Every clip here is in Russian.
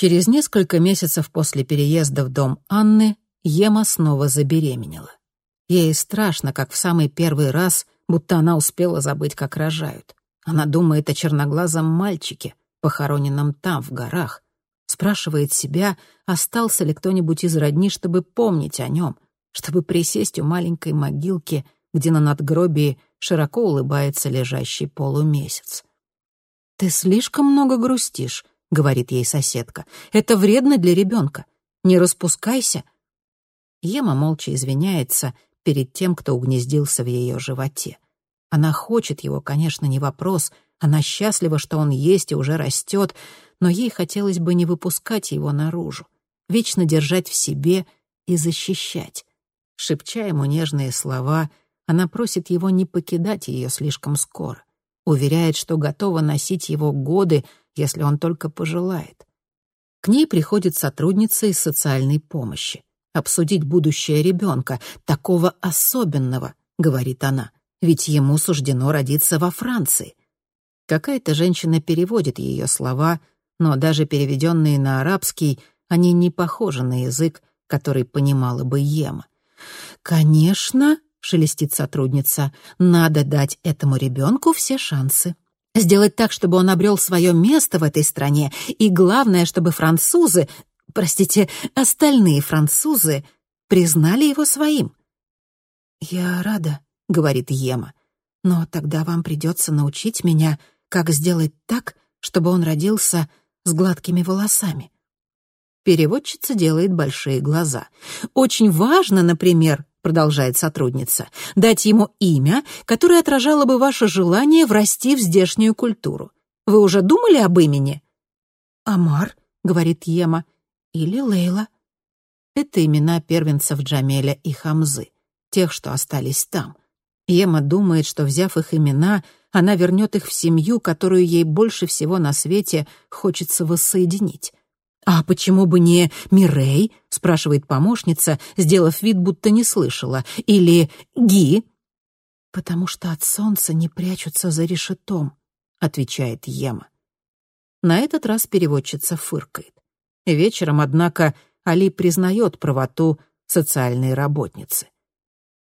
Через несколько месяцев после переезда в дом Анны Ема снова забеременела. Ей страшно, как в самый первый раз, будто она успела забыть, как рожают. Она думает о черноглазом мальчике, похороненном там, в горах. Спрашивает себя, остался ли кто-нибудь из родни, чтобы помнить о нем, чтобы присесть у маленькой могилки, где на надгробии широко улыбается лежащий полумесяц. «Ты слишком много грустишь», — говорит ей соседка. «Это вредно для ребенка. Не распускайся». Ема молча извиняется перед тем, кто угнездился в ее животе. Она хочет его, конечно, не вопрос. Она счастлива, что он есть и уже растет, но ей хотелось бы не выпускать его наружу, вечно держать в себе и защищать. Шепча ему нежные слова, она просит его не покидать ее слишком скоро. Уверяет, что готова носить его годы, если он только пожелает. К ней приходит сотрудница из социальной помощи. Обсудить будущее ребенка, такого особенного, говорит она, ведь ему суждено родиться во Франции. Какая-то женщина переводит ее слова, но даже переведенные на арабский, они не похожи на язык, который понимала бы Ема. «Конечно», — шелестит сотрудница, — «надо дать этому ребенку все шансы. Сделать так, чтобы он обрел свое место в этой стране, и главное, чтобы французы, простите, остальные французы, признали его своим». «Я рада», — говорит Ема, — «но тогда вам придется научить меня, как сделать так, чтобы он родился с гладкими волосами». Переводчица делает большие глаза. «Очень важно, например, — продолжает сотрудница, — дать ему имя, которое отражало бы ваше желание врасти в здешнюю культуру. Вы уже думали об имени?» «Амар», — говорит Ема, — «или Лейла». Это имена первенцев Джамеля и Хамзы, тех, что остались там. Ема думает, что, взяв их имена, она вернет их в семью, которую ей больше всего на свете хочется воссоединить. «А почему бы не Мирей?» — спрашивает помощница, сделав вид, будто не слышала. «Или Ги?» «Потому что от солнца не прячутся за решетом», — отвечает Ема. На этот раз переводчица фыркает. Вечером, однако, Али признает правоту социальной работницы.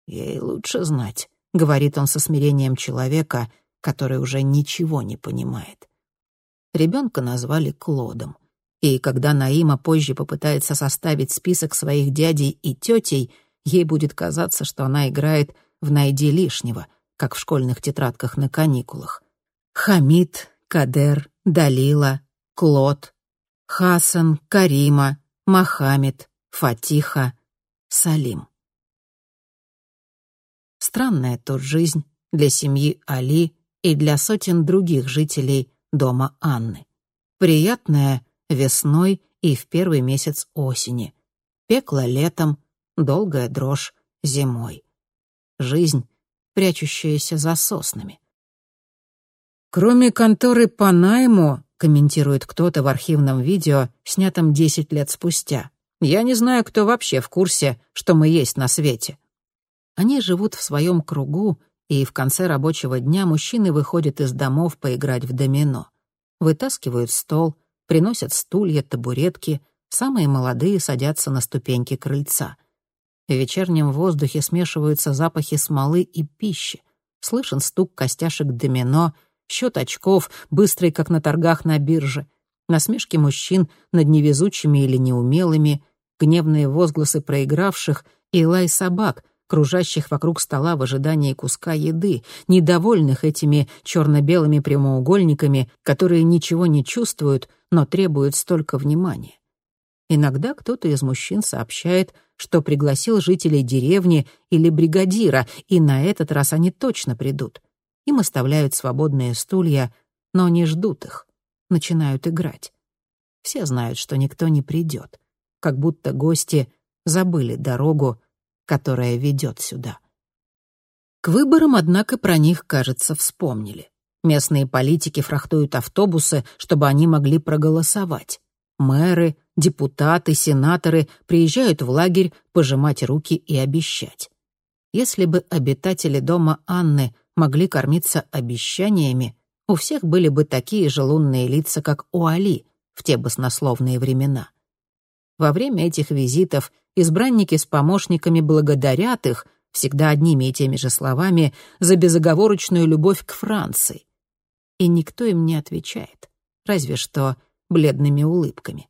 «Ей лучше знать», — говорит он со смирением человека, который уже ничего не понимает. Ребенка назвали Клодом — и когда Наима позже попытается составить список своих дядей и тетей, ей будет казаться, что она играет в «Найди лишнего», как в школьных тетрадках на каникулах. Хамид, Кадер, Далила, Клод, Хасан, Карима, Мохаммед, Фатиха, Салим. Странная тут жизнь для семьи Али и для сотен других жителей дома Анны. Приятная весной и в первый месяц осени. Пекло летом, долгая дрожь зимой. Жизнь, прячущаяся за соснами. Кроме конторы по найму, комментирует кто-то в архивном видео, снятом 10 лет спустя. Я не знаю, кто вообще в курсе, что мы есть на свете. Они живут в своем кругу, и в конце рабочего дня мужчины выходят из домов поиграть в домино. Вытаскивают стол, приносят стулья, табуретки, самые молодые садятся на ступеньки крыльца. В вечернем воздухе смешиваются запахи смолы и пищи. Слышен стук костяшек домино, счет очков, быстрый, как на торгах на бирже, насмешки мужчин над невезучими или неумелыми, гневные возгласы проигравших и лай собак — кружащих вокруг стола в ожидании куска еды, недовольных этими черно-белыми прямоугольниками, которые ничего не чувствуют, но требуют столько внимания. Иногда кто-то из мужчин сообщает, что пригласил жителей деревни или бригадира, и на этот раз они точно придут. Им оставляют свободные стулья, но не ждут их, начинают играть. Все знают, что никто не придет, как будто гости забыли дорогу, которая ведет сюда. К выборам, однако, про них, кажется, вспомнили. Местные политики фрахтуют автобусы, чтобы они могли проголосовать. Мэры, депутаты, сенаторы приезжают в лагерь пожимать руки и обещать. Если бы обитатели дома Анны могли кормиться обещаниями, у всех были бы такие же лунные лица, как у Али, в те баснословные времена. Во время этих визитов избранники с помощниками благодарят их, всегда одними и теми же словами, за безоговорочную любовь к Франции. И никто им не отвечает, разве что бледными улыбками.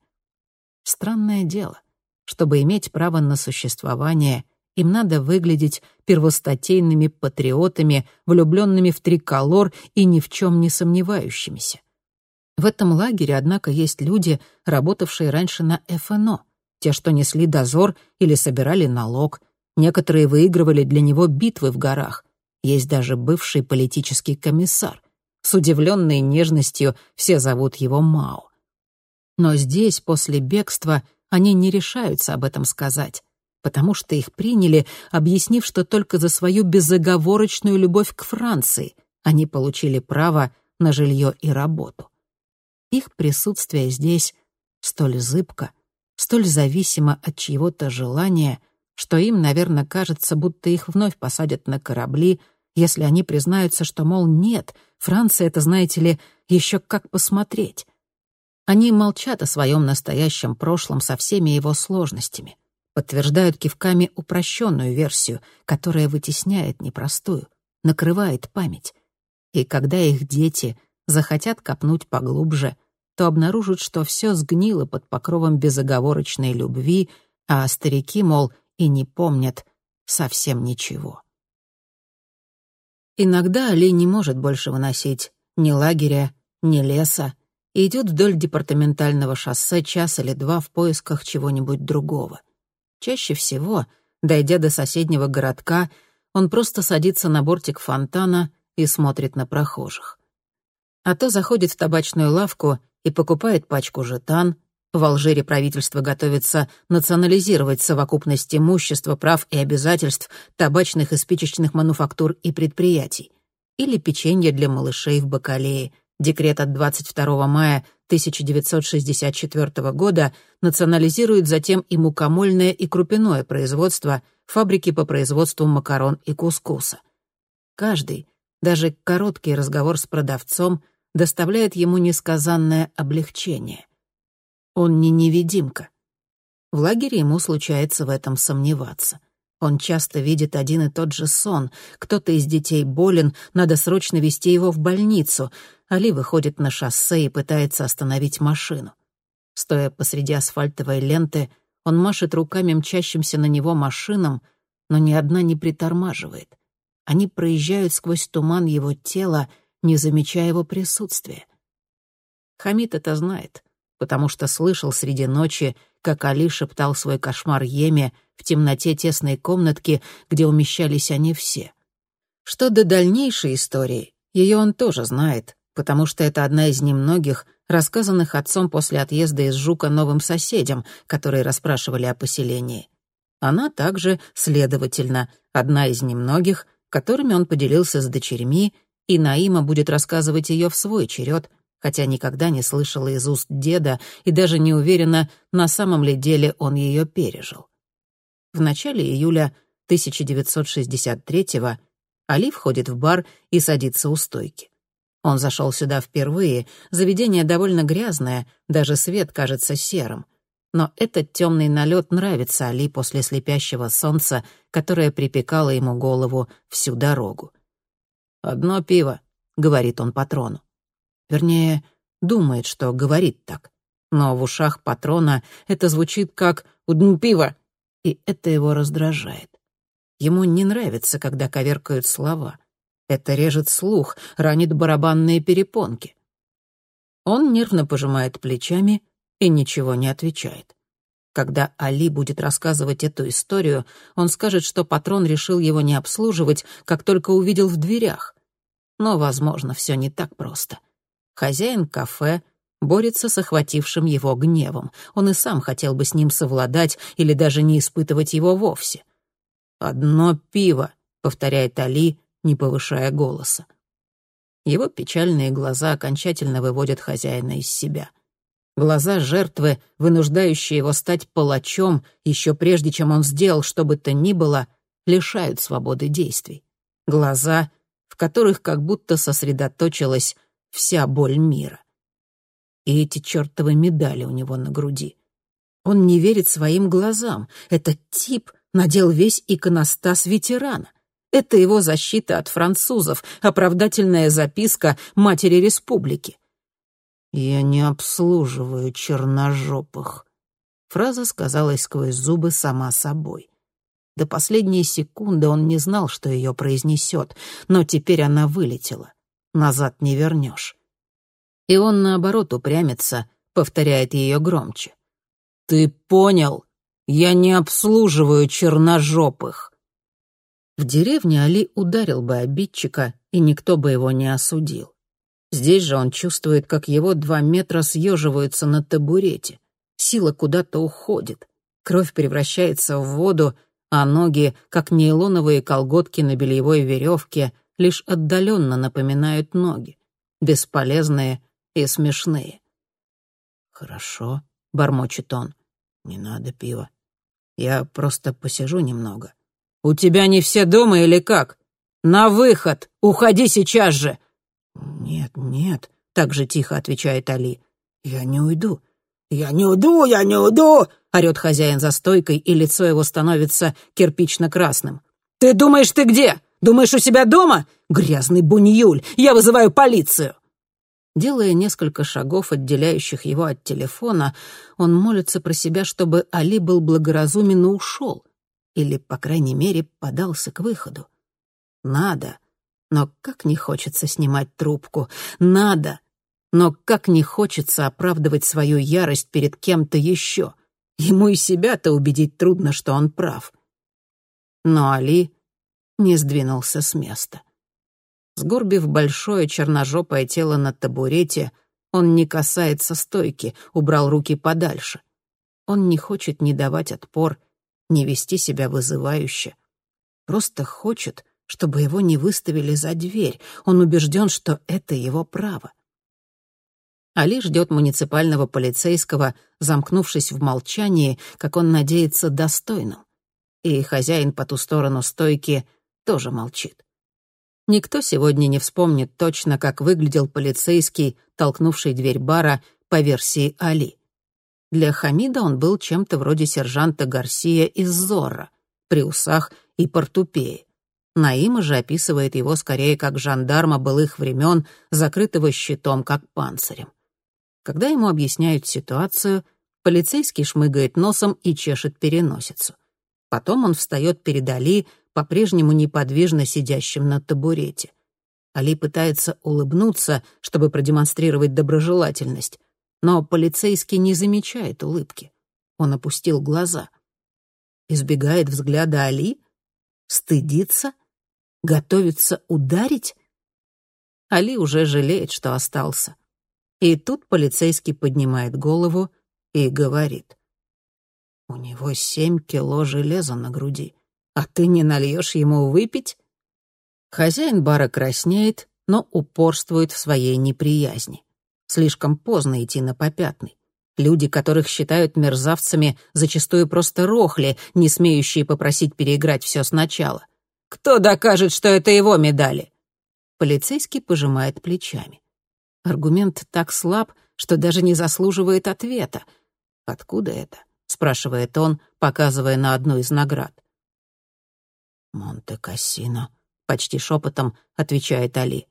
Странное дело. Чтобы иметь право на существование, им надо выглядеть первостатейными патриотами, влюбленными в триколор и ни в чем не сомневающимися. В этом лагере, однако, есть люди, работавшие раньше на ФНО, те, что несли дозор или собирали налог. Некоторые выигрывали для него битвы в горах. Есть даже бывший политический комиссар. С удивленной нежностью все зовут его Мао. Но здесь, после бегства, они не решаются об этом сказать, потому что их приняли, объяснив, что только за свою безоговорочную любовь к Франции они получили право на жилье и работу. Их присутствие здесь столь зыбко, столь зависимо от чьего-то желания, что им, наверное, кажется, будто их вновь посадят на корабли, если они признаются, что, мол, нет, Франция — это, знаете ли, еще как посмотреть. Они молчат о своем настоящем прошлом со всеми его сложностями, подтверждают кивками упрощенную версию, которая вытесняет непростую, накрывает память. И когда их дети захотят копнуть поглубже, то обнаружат, что все сгнило под покровом безоговорочной любви, а старики, мол, и не помнят совсем ничего. Иногда Али не может больше выносить ни лагеря, ни леса, и идет вдоль департаментального шоссе час или два в поисках чего-нибудь другого. Чаще всего, дойдя до соседнего городка, он просто садится на бортик фонтана и смотрит на прохожих а то заходит в табачную лавку и покупает пачку жетан. В Алжире правительство готовится национализировать совокупность имущества, прав и обязательств табачных и спичечных мануфактур и предприятий. Или печенье для малышей в Бакалее. Декрет от 22 мая 1964 года национализирует затем и мукомольное и крупяное производство, фабрики по производству макарон и кускуса. Каждый, даже короткий разговор с продавцом — доставляет ему несказанное облегчение. Он не невидимка. В лагере ему случается в этом сомневаться. Он часто видит один и тот же сон. Кто-то из детей болен, надо срочно везти его в больницу. Али выходит на шоссе и пытается остановить машину. Стоя посреди асфальтовой ленты, он машет руками мчащимся на него машинам, но ни одна не притормаживает. Они проезжают сквозь туман его тела, не замечая его присутствия. Хамид это знает, потому что слышал среди ночи, как Али шептал свой кошмар Еме в темноте тесной комнатки, где умещались они все. Что до дальнейшей истории, ее он тоже знает, потому что это одна из немногих, рассказанных отцом после отъезда из Жука новым соседям, которые расспрашивали о поселении. Она также, следовательно, одна из немногих, которыми он поделился с дочерьми и Наима будет рассказывать ее в свой черед, хотя никогда не слышала из уст деда и даже не уверена, на самом ли деле он ее пережил. В начале июля 1963-го Али входит в бар и садится у стойки. Он зашел сюда впервые, заведение довольно грязное, даже свет кажется серым. Но этот темный налет нравится Али после слепящего солнца, которое припекало ему голову всю дорогу. «Одно пиво», — говорит он патрону. Вернее, думает, что говорит так. Но в ушах патрона это звучит как «удн пиво», и это его раздражает. Ему не нравится, когда коверкают слова. Это режет слух, ранит барабанные перепонки. Он нервно пожимает плечами и ничего не отвечает. Когда Али будет рассказывать эту историю, он скажет, что патрон решил его не обслуживать, как только увидел в дверях. Но, возможно, все не так просто. Хозяин кафе борется с охватившим его гневом. Он и сам хотел бы с ним совладать или даже не испытывать его вовсе. «Одно пиво», — повторяет Али, не повышая голоса. Его печальные глаза окончательно выводят хозяина из себя. Глаза жертвы, вынуждающие его стать палачом, еще прежде чем он сделал что бы то ни было, лишают свободы действий. Глаза, в которых как будто сосредоточилась вся боль мира. И эти чертовы медали у него на груди. Он не верит своим глазам. Этот тип надел весь иконостас ветерана. Это его защита от французов, оправдательная записка матери республики. «Я не обслуживаю черножопых», — фраза сказалась сквозь зубы сама собой. До последней секунды он не знал, что ее произнесет, но теперь она вылетела. Назад не вернешь. И он, наоборот, упрямится, повторяет ее громче. «Ты понял? Я не обслуживаю черножопых!» В деревне Али ударил бы обидчика, и никто бы его не осудил. Здесь же он чувствует, как его два метра съеживаются на табурете. Сила куда-то уходит. Кровь превращается в воду, а ноги, как нейлоновые колготки на бельевой веревке, лишь отдаленно напоминают ноги, бесполезные и смешные. «Хорошо», — бормочет он, — «не надо пива. Я просто посижу немного». «У тебя не все дома или как? На выход! Уходи сейчас же!» «Нет, нет», — так же тихо отвечает Али. «Я не уйду. «Я не уйду, я не уйду!» — орёт хозяин за стойкой, и лицо его становится кирпично-красным. «Ты думаешь, ты где? Думаешь, у себя дома? Грязный буньюль! Я вызываю полицию!» Делая несколько шагов, отделяющих его от телефона, он молится про себя, чтобы Али был благоразумен и ушел. Или, по крайней мере, подался к выходу. Надо. Но как не хочется снимать трубку. Надо. Но как не хочется оправдывать свою ярость перед кем-то еще. Ему и себя-то убедить трудно, что он прав. Но Али не сдвинулся с места. Сгорбив большое черножопое тело на табурете, он не касается стойки, убрал руки подальше. Он не хочет ни давать отпор, ни вести себя вызывающе. Просто хочет, чтобы его не выставили за дверь. Он убежден, что это его право. Али ждет муниципального полицейского, замкнувшись в молчании, как он надеется, достойным. И хозяин по ту сторону стойки тоже молчит. Никто сегодня не вспомнит точно, как выглядел полицейский, толкнувший дверь бара по версии Али. Для Хамида он был чем-то вроде сержанта Гарсия из Зорро, при усах и портупее. Наима же описывает его скорее как жандарма былых времен, закрытого щитом как панцирем. Когда ему объясняют ситуацию, полицейский шмыгает носом и чешет переносицу. Потом он встает перед Али, по-прежнему неподвижно сидящим на табурете. Али пытается улыбнуться, чтобы продемонстрировать доброжелательность, но полицейский не замечает улыбки. Он опустил глаза. Избегает взгляда Али? Стыдится? Готовится ударить? Али уже жалеет, что остался. И тут полицейский поднимает голову и говорит. «У него семь кило железа на груди, а ты не нальешь ему выпить?» Хозяин бара краснеет, но упорствует в своей неприязни. Слишком поздно идти на попятный. Люди, которых считают мерзавцами, зачастую просто рохли, не смеющие попросить переиграть все сначала. «Кто докажет, что это его медали?» Полицейский пожимает плечами. Аргумент так слаб, что даже не заслуживает ответа. «Откуда это?» — спрашивает он, показывая на одну из наград. «Монте-Кассино», — почти шепотом отвечает Али.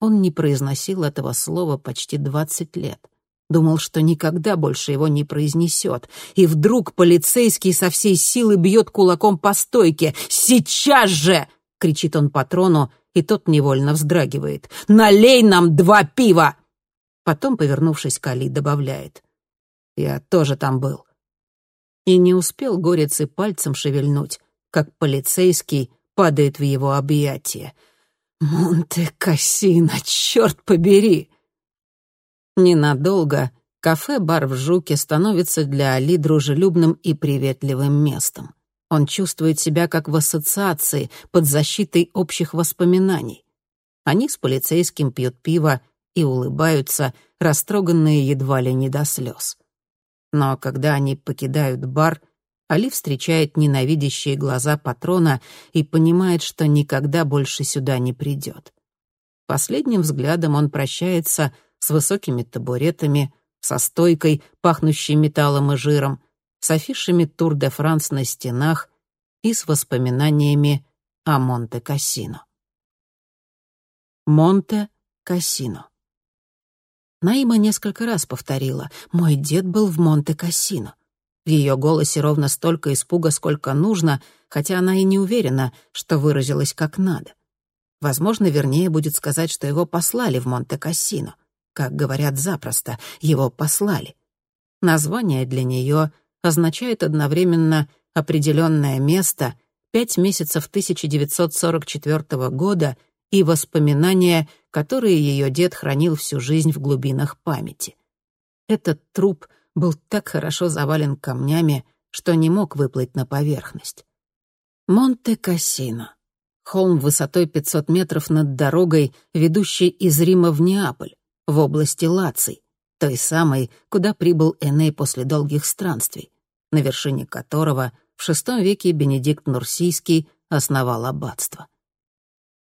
Он не произносил этого слова почти двадцать лет. Думал, что никогда больше его не произнесет. И вдруг полицейский со всей силы бьет кулаком по стойке. «Сейчас же!» — кричит он патрону, и тот невольно вздрагивает. «Налей нам два пива!» Потом, повернувшись к Али, добавляет. «Я тоже там был». И не успел горец и пальцем шевельнуть, как полицейский падает в его объятия. «Монте-Кассино, черт побери!» Ненадолго кафе-бар в Жуке становится для Али дружелюбным и приветливым местом. Он чувствует себя как в ассоциации, под защитой общих воспоминаний. Они с полицейским пьют пиво и улыбаются, растроганные едва ли не до слез. Но когда они покидают бар, Али встречает ненавидящие глаза патрона и понимает, что никогда больше сюда не придет. Последним взглядом он прощается с высокими табуретами, со стойкой, пахнущей металлом и жиром, с афишами Тур де Франс на стенах и с воспоминаниями о Монте-Кассино. Монте-Кассино. Наима несколько раз повторила «Мой дед был в Монте-Кассино». В ее голосе ровно столько испуга, сколько нужно, хотя она и не уверена, что выразилась как надо. Возможно, вернее будет сказать, что его послали в Монте-Кассино. Как говорят запросто, его послали. Название для нее означает одновременно определенное место, пять месяцев 1944 года и воспоминания, которые ее дед хранил всю жизнь в глубинах памяти. Этот труп был так хорошо завален камнями, что не мог выплыть на поверхность. Монте-Кассино. Холм высотой 500 метров над дорогой, ведущей из Рима в Неаполь, в области Лаций, той самой, куда прибыл Эней после долгих странствий, на вершине которого в VI веке Бенедикт Нурсийский основал аббатство.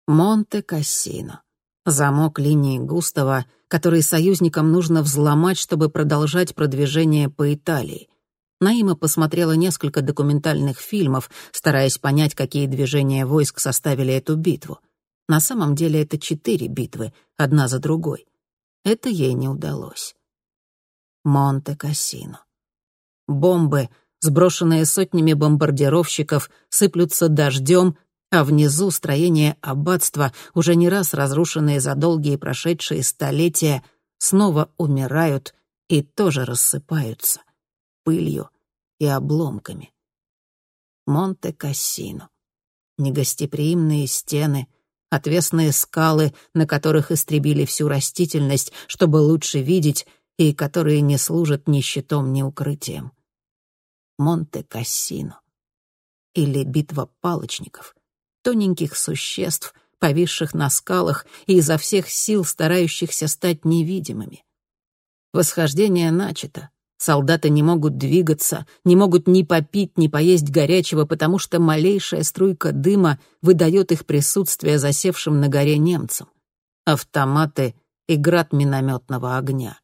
Монте-Кассино. Замок линии Густава, который союзникам нужно взломать, чтобы продолжать продвижение по Италии. Наима посмотрела несколько документальных фильмов, стараясь понять, какие движения войск составили эту битву. На самом деле это четыре битвы, одна за другой. Это ей не удалось. Монте-Кассино. Бомбы, сброшенные сотнями бомбардировщиков, сыплются дождем, а внизу строения аббатства, уже не раз разрушенные за долгие прошедшие столетия, снова умирают и тоже рассыпаются пылью и обломками. Монте-Кассино. Негостеприимные стены, отвесные скалы, на которых истребили всю растительность, чтобы лучше видеть, и которые не служат ни щитом, ни укрытием. Монте-Кассино. Или битва палочников, тоненьких существ, повисших на скалах и изо всех сил старающихся стать невидимыми. Восхождение начато, Солдаты не могут двигаться, не могут ни попить, ни поесть горячего, потому что малейшая струйка дыма выдает их присутствие засевшим на горе немцам. Автоматы и град минометного огня.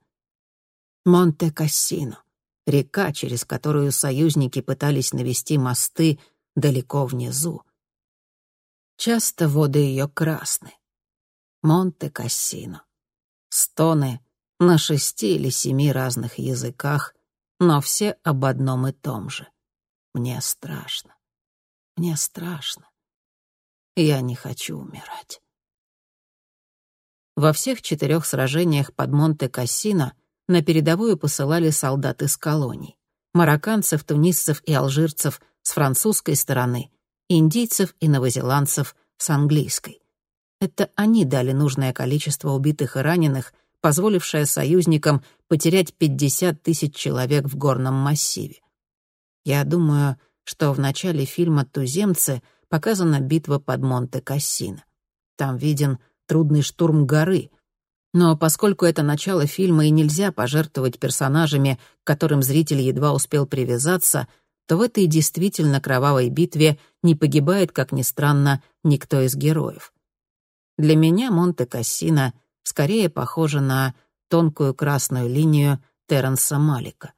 Монте-Кассино. Река, через которую союзники пытались навести мосты далеко внизу. Часто воды ее красны. Монте-Кассино. Стоны на шести или семи разных языках, но все об одном и том же. Мне страшно. Мне страшно. Я не хочу умирать. Во всех четырех сражениях под Монте-Кассино на передовую посылали солдат из колоний. Марокканцев, тунисцев и алжирцев с французской стороны, индийцев и новозеландцев с английской. Это они дали нужное количество убитых и раненых — позволившая союзникам потерять 50 тысяч человек в горном массиве. Я думаю, что в начале фильма «Туземцы» показана битва под Монте-Кассино. Там виден трудный штурм горы. Но поскольку это начало фильма и нельзя пожертвовать персонажами, к которым зритель едва успел привязаться, то в этой действительно кровавой битве не погибает, как ни странно, никто из героев. Для меня Монте-Кассино — скорее похожа на тонкую красную линию Терренса Малика.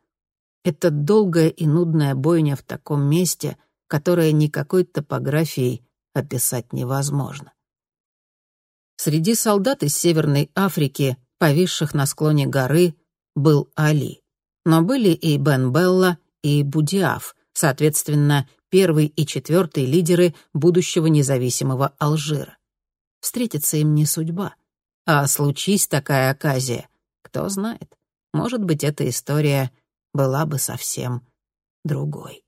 Это долгая и нудная бойня в таком месте, которое никакой топографией описать невозможно. Среди солдат из Северной Африки, повисших на склоне горы, был Али. Но были и Бен Белла, и Будиаф, соответственно, первый и четвертый лидеры будущего независимого Алжира. Встретиться им не судьба. А случись такая оказия, кто знает, может быть, эта история была бы совсем другой.